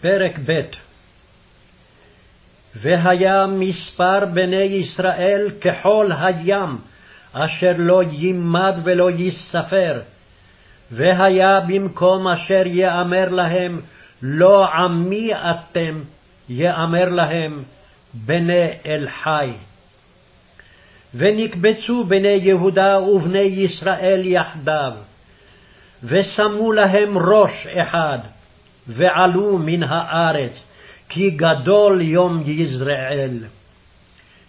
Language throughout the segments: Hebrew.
פרק ב' והיה מספר בני ישראל כחול הים, אשר לא יימד ולא ייספר. והיה במקום אשר יאמר להם, לא עמי אתם, יאמר להם, בני אל חי. ונקבצו בני יהודה ובני ישראל יחדיו, ושמו להם ראש אחד, ועלו מן הארץ, כי גדול יום יזרעאל.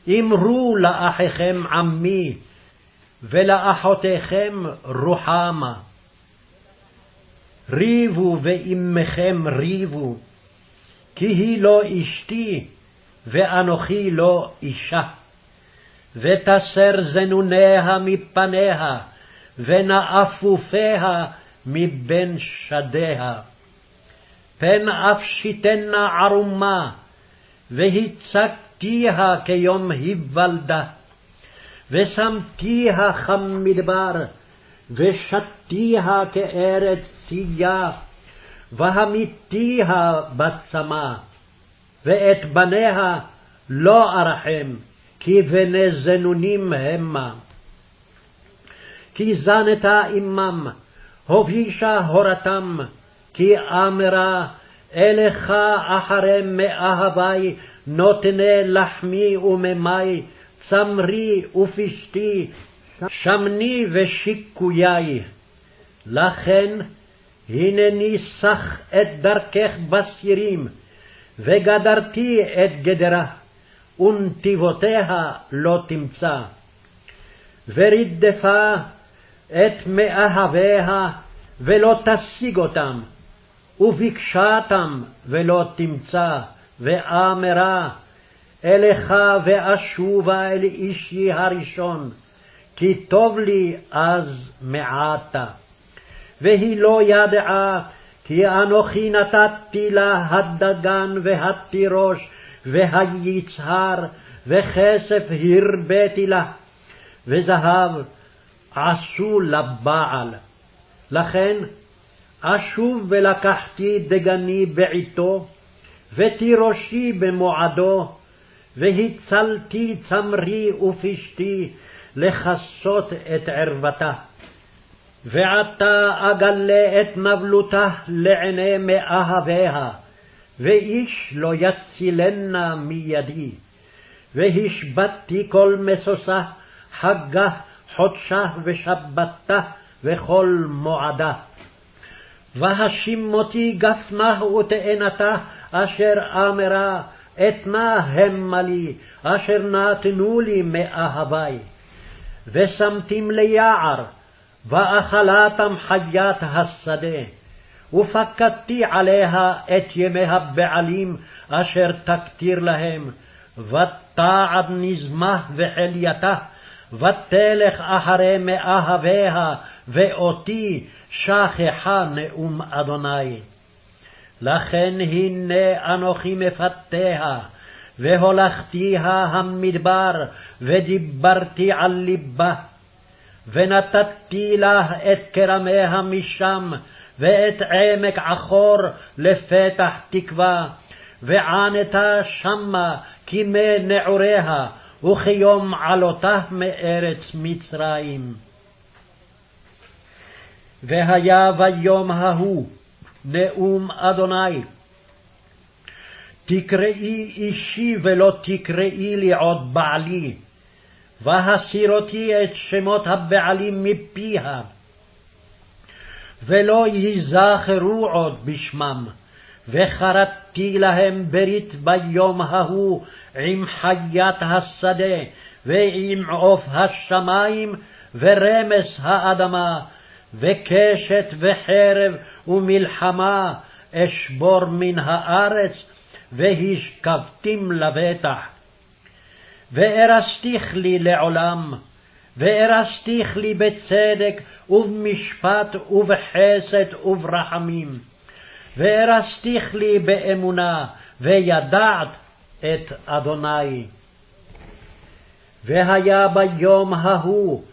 אמרו לאחיכם עמי, ולאחותיכם רוחמה. ריבו ואמכם ריבו, כי היא לא אשתי, ואנוכי לא אישה. ותסר זנוניה מפניה, ונאפופיה מבין שדיה. פן אף שיתנה ערומה, והצגתיה כיום היוולדה. ושמתיה חם מדבר, ושתיה כארץ צייה, והמיתיה בצמא, ואת בניה לא ארחם, כי בני זנונים המה. כי זנתה עמם, הובישה הורתם, כי אמרה אלך אחרי מאהבי, נותני לחמי וממי, צמרי ופשתי, שמני ושיקויי. לכן הנני סח את דרכך בסירים, וגדרתי את גדרה, ונתיבותיה לא תמצא. ורדפה את מאהביה, ולא תשיג אותם, וביקשתם ולא תמצא, ואמרה, אלך ואשובה אל אישי הראשון, כי טוב לי אז מעתה. והיא לא ידעה, כי אנוכי נתתי לה הדגן והתירוש והיצהר, וכסף הרביתי לה, וזהב עשו לבעל. לכן אשוב ולקחתי דגני בעתו, ותירושי במועדו, והצלתי צמרי ופשתי לכסות את ערוותה. ועתה אגלה את נבלותה לעיני מאהביה, ואיש לא יצילנה מידי. והשבתתי כל משושה, חגה, חודשה ושבתה, וכל מועדה. והשימותי גפנה ותאנתה, אשר אמרה, אתנה המה לי, אשר נתנו לי מאהבי. ושמתים ליער, ואכלתם חיית השדה. ופקדתי עליה את ימי הבעלים, אשר תקטיר להם, ותעד נזמה וחלייתה, ותלך אחרי מאהביה, ואותי שכחה נאום אדוני. לכן הנה אנוכי מפתיה, והולכתיה המדבר, ודיברתי על ליבה. ונתתי לה את כרמיה משם, ואת עמק עכור לפתח תקווה, וענתה שמה כימי נעוריה, וכיום עלותה מארץ מצרים. והיה ביום ההוא נאום אדוני, תקראי אישי ולא תקראי לי עוד בעלי, והסירותי את שמות הבעלים מפיה, ולא ייזכרו עוד בשמם, וחרתי להם ברית ביום ההוא עם חיית השדה, ועם עוף השמים, ורמס האדמה, וקשת וחרב ומלחמה אשבור מן הארץ, והשכבתים לבטח. וארסתיך לי לעולם, וארסתיך לי בצדק ובמשפט ובחסד וברחמים. וארסתיך לי באמונה, וידעת את אדוני. והיה ביום ההוא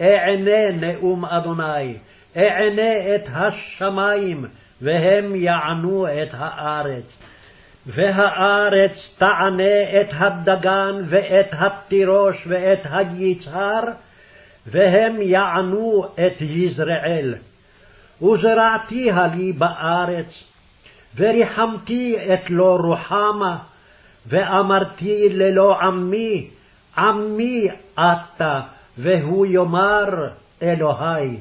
אענה נאום אדוני, אענה את השמים, והם יענו את הארץ. והארץ תענה את הדגן ואת התירוש ואת היצהר, והם יענו את יזרעאל. וזרעתיה לי בארץ, וריחמתי את לא רוחמה, ואמרתי ללא עמי, עמי אתה, והוא יאמר אלוהי.